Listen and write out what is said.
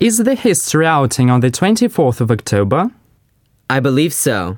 Is the history outing on the 24th of October? I believe so.